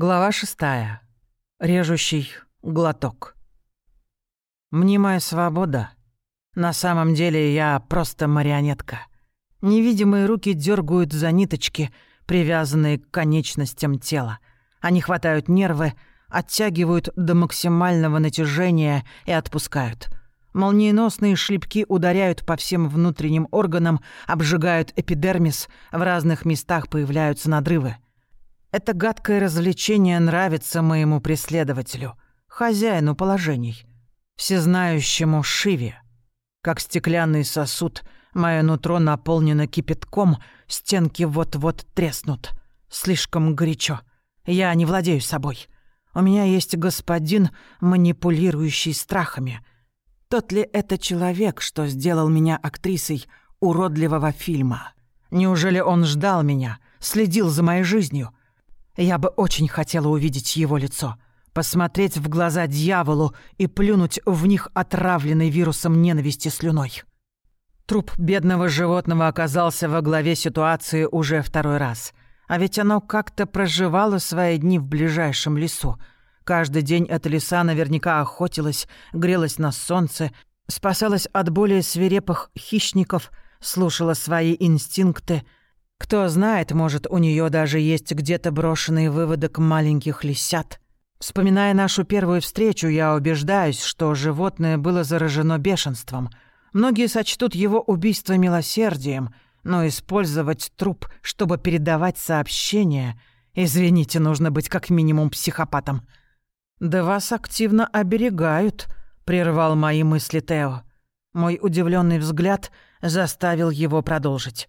Глава шестая. Режущий глоток. Мнимая свобода. На самом деле я просто марионетка. Невидимые руки дергают за ниточки, привязанные к конечностям тела. Они хватают нервы, оттягивают до максимального натяжения и отпускают. Молниеносные шлепки ударяют по всем внутренним органам, обжигают эпидермис, в разных местах появляются надрывы — это гадкое развлечение нравится моему преследователю, хозяину положений, всезнающему Шиве. Как стеклянный сосуд, мое нутро наполнено кипятком, стенки вот-вот треснут. Слишком горячо. Я не владею собой. У меня есть господин, манипулирующий страхами. Тот ли это человек, что сделал меня актрисой уродливого фильма? Неужели он ждал меня, следил за моей жизнью? Я бы очень хотела увидеть его лицо, посмотреть в глаза дьяволу и плюнуть в них отравленной вирусом ненависти слюной. Труп бедного животного оказался во главе ситуации уже второй раз. А ведь оно как-то проживало свои дни в ближайшем лесу. Каждый день эта лиса наверняка охотилась, грелась на солнце, спасалась от более свирепых хищников, слушала свои инстинкты — кто знает, может, у нее даже есть где-то брошенный выводок маленьких лисят. Вспоминая нашу первую встречу, я убеждаюсь, что животное было заражено бешенством. Многие сочтут его убийство милосердием, но использовать труп, чтобы передавать сообщение... Извините, нужно быть как минимум психопатом. «Да вас активно оберегают», — прервал мои мысли Тео. Мой удивленный взгляд заставил его продолжить.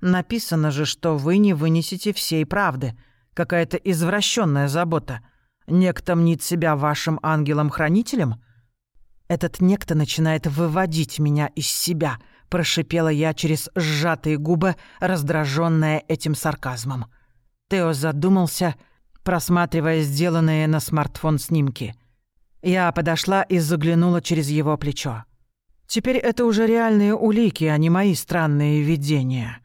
Написано же, что вы не вынесете всей правды. Какая-то извращенная забота. Некто мнит себя вашим ангелом-хранителем? Этот некто начинает выводить меня из себя, прошипела я через сжатые губы, раздраженная этим сарказмом. Тео задумался, просматривая сделанные на смартфон снимки. Я подошла и заглянула через его плечо. Теперь это уже реальные улики, а не мои странные видения.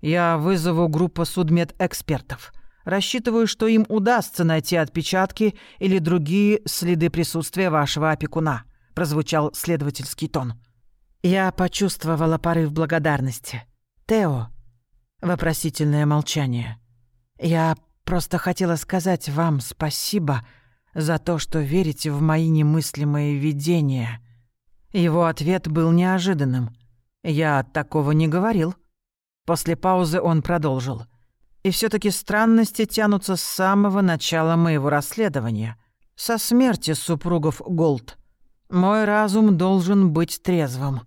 Я вызову группу судмедэкспертов. Рассчитываю, что им удастся найти отпечатки или другие следы присутствия вашего опекуна», — прозвучал следовательский тон. Я почувствовала порыв благодарности. «Тео», — вопросительное молчание. «Я просто хотела сказать вам спасибо за то, что верите в мои немыслимые видения». Его ответ был неожиданным. «Я такого не говорил». После паузы он продолжил. «И все таки странности тянутся с самого начала моего расследования. Со смерти супругов Голд. Мой разум должен быть трезвым.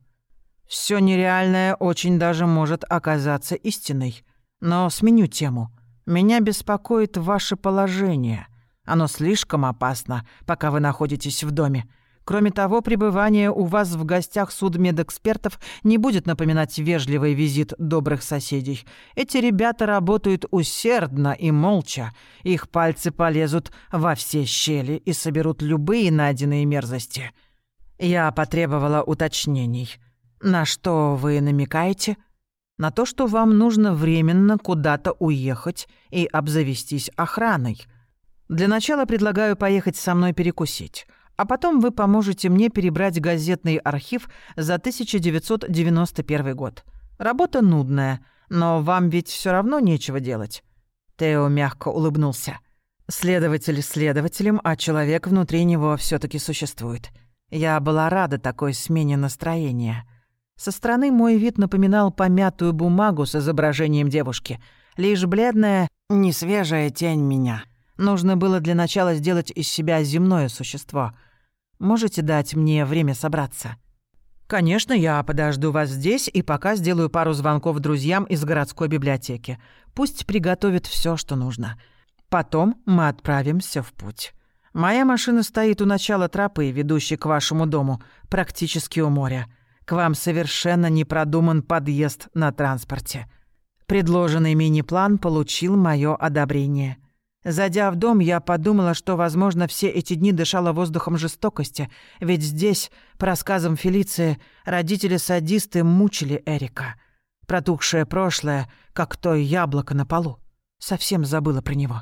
Все нереальное очень даже может оказаться истиной. Но сменю тему. Меня беспокоит ваше положение. Оно слишком опасно, пока вы находитесь в доме. Кроме того, пребывание у вас в гостях судмедэкспертов не будет напоминать вежливый визит добрых соседей. Эти ребята работают усердно и молча. Их пальцы полезут во все щели и соберут любые найденные мерзости. Я потребовала уточнений. На что вы намекаете? На то, что вам нужно временно куда-то уехать и обзавестись охраной. Для начала предлагаю поехать со мной перекусить а потом вы поможете мне перебрать газетный архив за 1991 год. Работа нудная, но вам ведь все равно нечего делать». Тео мягко улыбнулся. «Следователь следователем, а человек внутри него все таки существует. Я была рада такой смене настроения». Со стороны мой вид напоминал помятую бумагу с изображением девушки. Лишь бледная, несвежая тень меня. Нужно было для начала сделать из себя земное существо — Можете дать мне время собраться?» «Конечно, я подожду вас здесь и пока сделаю пару звонков друзьям из городской библиотеки. Пусть приготовят все, что нужно. Потом мы отправимся в путь. Моя машина стоит у начала тропы, ведущей к вашему дому, практически у моря. К вам совершенно не продуман подъезд на транспорте. Предложенный мини-план получил мое одобрение. Зайдя в дом, я подумала, что, возможно, все эти дни дышала воздухом жестокости, ведь здесь, по рассказам Фелиции, родители-садисты мучили Эрика. Протухшее прошлое, как то яблоко на полу. Совсем забыла про него.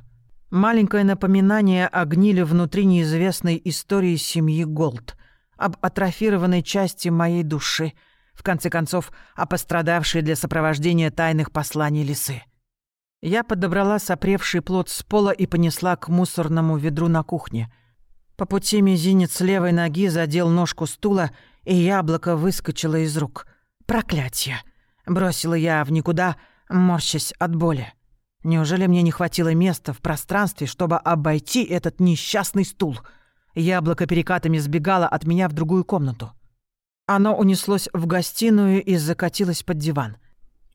Маленькое напоминание о гниле внутри неизвестной истории семьи Голд, об атрофированной части моей души, в конце концов, о пострадавшей для сопровождения тайных посланий лисы. Я подобрала сопревший плод с пола и понесла к мусорному ведру на кухне. По пути мизинец левой ноги задел ножку стула, и яблоко выскочило из рук. «Проклятье!» — бросила я в никуда, морщась от боли. Неужели мне не хватило места в пространстве, чтобы обойти этот несчастный стул? Яблоко перекатами сбегало от меня в другую комнату. Оно унеслось в гостиную и закатилось под диван.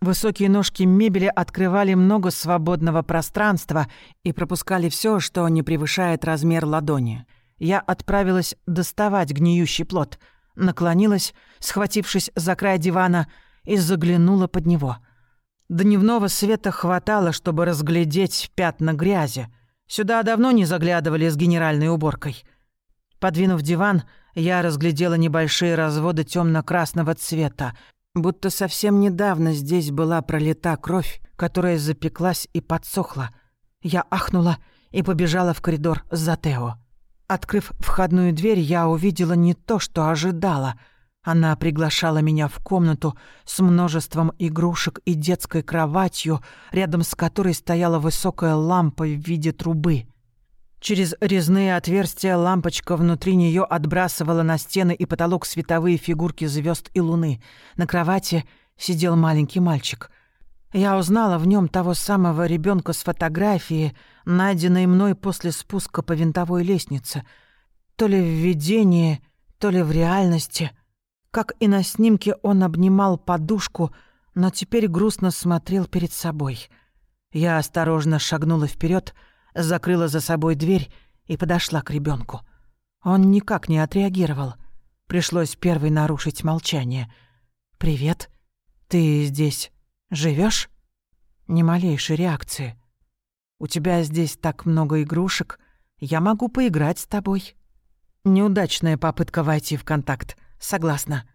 Высокие ножки мебели открывали много свободного пространства и пропускали все, что не превышает размер ладони. Я отправилась доставать гниющий плод, наклонилась, схватившись за край дивана, и заглянула под него — Дневного света хватало, чтобы разглядеть пятна грязи. Сюда давно не заглядывали с генеральной уборкой. Подвинув диван, я разглядела небольшие разводы темно-красного цвета, будто совсем недавно здесь была пролита кровь, которая запеклась и подсохла. Я ахнула и побежала в коридор за Тео. Открыв входную дверь, я увидела не то, что ожидала — она приглашала меня в комнату с множеством игрушек и детской кроватью, рядом с которой стояла высокая лампа в виде трубы. Через резные отверстия лампочка внутри нее отбрасывала на стены и потолок световые фигурки звезд и луны. На кровати сидел маленький мальчик. Я узнала в нем того самого ребенка с фотографии, найденной мной после спуска по винтовой лестнице. То ли в видении, то ли в реальности — как и на снимке он обнимал подушку, но теперь грустно смотрел перед собой. Я осторожно шагнула вперед, закрыла за собой дверь и подошла к ребенку. Он никак не отреагировал. Пришлось первой нарушить молчание. «Привет. Ты здесь живешь? Ни малейшей реакции. У тебя здесь так много игрушек. Я могу поиграть с тобой». Неудачная попытка войти в контакт. Согласна.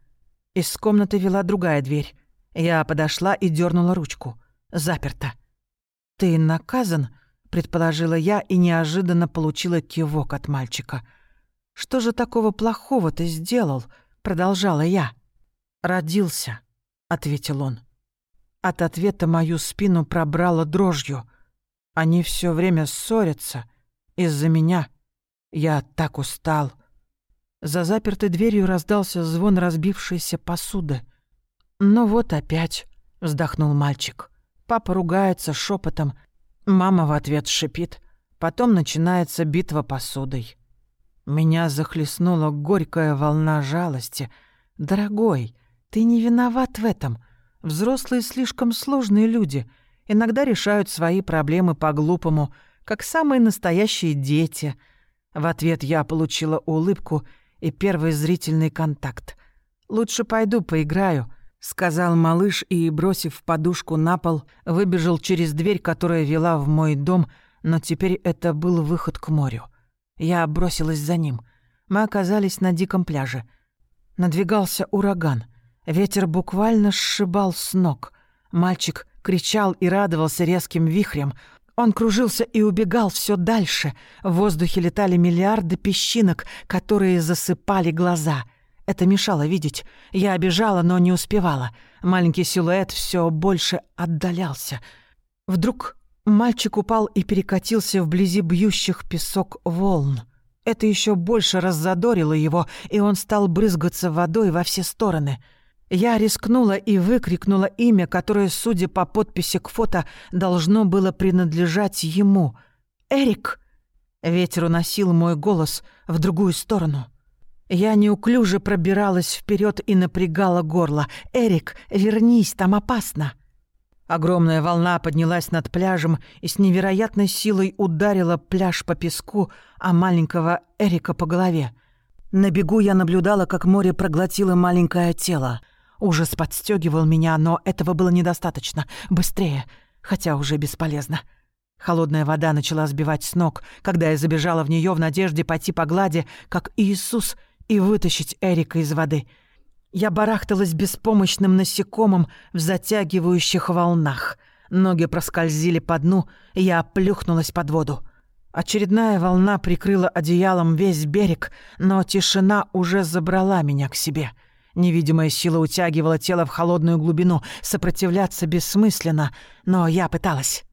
Из комнаты вела другая дверь. Я подошла и дернула ручку. Заперто. «Ты наказан?» — предположила я и неожиданно получила кивок от мальчика. «Что же такого плохого ты сделал?» — продолжала я. «Родился», — ответил он. От ответа мою спину пробрало дрожью. Они все время ссорятся. Из-за меня. Я так устал. За запертой дверью раздался звон разбившейся посуды. «Ну вот опять», — вздохнул мальчик. Папа ругается шепотом, мама в ответ шипит. Потом начинается битва посудой. Меня захлестнула горькая волна жалости. «Дорогой, ты не виноват в этом. Взрослые слишком сложные люди. Иногда решают свои проблемы по-глупому, как самые настоящие дети». В ответ я получила улыбку — и первый зрительный контакт. «Лучше пойду поиграю», — сказал малыш и, бросив подушку на пол, выбежал через дверь, которая вела в мой дом, но теперь это был выход к морю. Я бросилась за ним. Мы оказались на диком пляже. Надвигался ураган. Ветер буквально сшибал с ног. Мальчик кричал и радовался резким вихрем. Он кружился и убегал все дальше. В воздухе летали миллиарды песчинок, которые засыпали глаза. Это мешало видеть. Я обежала, но не успевала. Маленький силуэт все больше отдалялся. Вдруг мальчик упал и перекатился вблизи бьющих песок волн. Это еще больше раззадорило его, и он стал брызгаться водой во все стороны — я рискнула и выкрикнула имя, которое, судя по подписи к фото, должно было принадлежать ему. «Эрик!» Ветер уносил мой голос в другую сторону. Я неуклюже пробиралась вперед и напрягала горло. «Эрик, вернись, там опасно!» Огромная волна поднялась над пляжем и с невероятной силой ударила пляж по песку, а маленького Эрика по голове. На бегу я наблюдала, как море проглотило маленькое тело. Ужас подстегивал меня, но этого было недостаточно. Быстрее, хотя уже бесполезно. Холодная вода начала сбивать с ног, когда я забежала в нее в надежде пойти по глади, как Иисус, и вытащить Эрика из воды. Я барахталась беспомощным насекомым в затягивающих волнах. Ноги проскользили по дну, и я плюхнулась под воду. Очередная волна прикрыла одеялом весь берег, но тишина уже забрала меня к себе. Невидимая сила утягивала тело в холодную глубину. Сопротивляться бессмысленно, но я пыталась.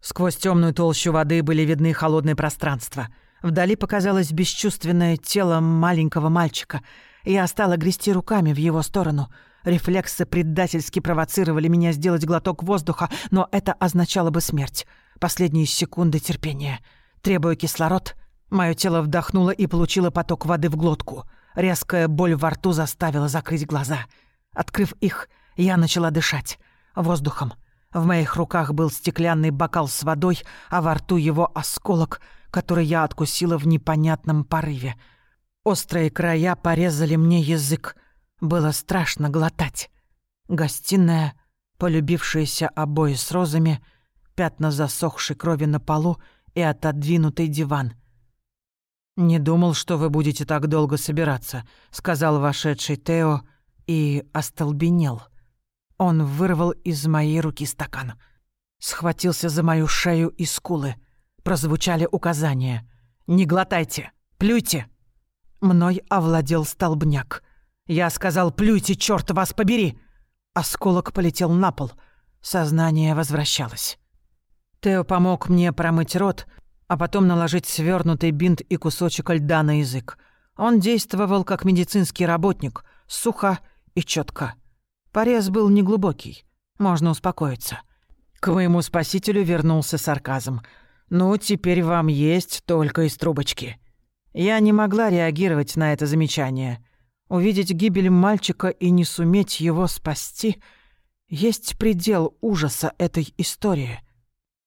Сквозь темную толщу воды были видны холодные пространства. Вдали показалось бесчувственное тело маленького мальчика. Я стала грести руками в его сторону. Рефлексы предательски провоцировали меня сделать глоток воздуха, но это означало бы смерть. Последние секунды терпения — Требуя кислород, мое тело вдохнуло и получило поток воды в глотку. Резкая боль во рту заставила закрыть глаза. Открыв их, я начала дышать. Воздухом. В моих руках был стеклянный бокал с водой, а во рту его осколок, который я откусила в непонятном порыве. Острые края порезали мне язык. Было страшно глотать. Гостиная, полюбившиеся обои с розами, пятна засохшей крови на полу — и отодвинутый диван. «Не думал, что вы будете так долго собираться», — сказал вошедший Тео и остолбенел. Он вырвал из моей руки стакан. Схватился за мою шею и скулы. Прозвучали указания. «Не глотайте! Плюйте!» Мной овладел столбняк. Я сказал «Плюйте, черт вас побери!» Осколок полетел на пол. Сознание возвращалось. Тео помог мне промыть рот, а потом наложить свернутый бинт и кусочек льда на язык. Он действовал как медицинский работник, сухо и четко. Порез был неглубокий, можно успокоиться. К моему спасителю вернулся сарказм. «Ну, теперь вам есть только из трубочки». Я не могла реагировать на это замечание. Увидеть гибель мальчика и не суметь его спасти — есть предел ужаса этой истории.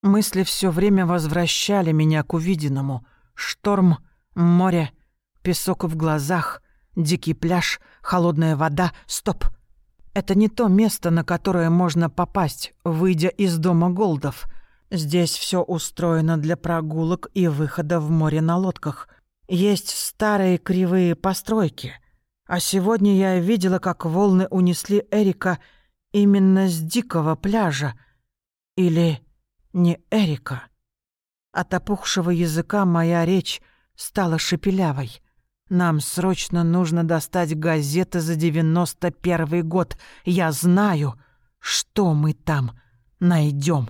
Мысли все время возвращали меня к увиденному. Шторм, море, песок в глазах, дикий пляж, холодная вода. Стоп! Это не то место, на которое можно попасть, выйдя из дома Голдов. Здесь все устроено для прогулок и выхода в море на лодках. Есть старые кривые постройки. А сегодня я видела, как волны унесли Эрика именно с дикого пляжа. Или не Эрика. От опухшего языка моя речь стала шепелявой. Нам срочно нужно достать газеты за девяносто первый год. Я знаю, что мы там найдем.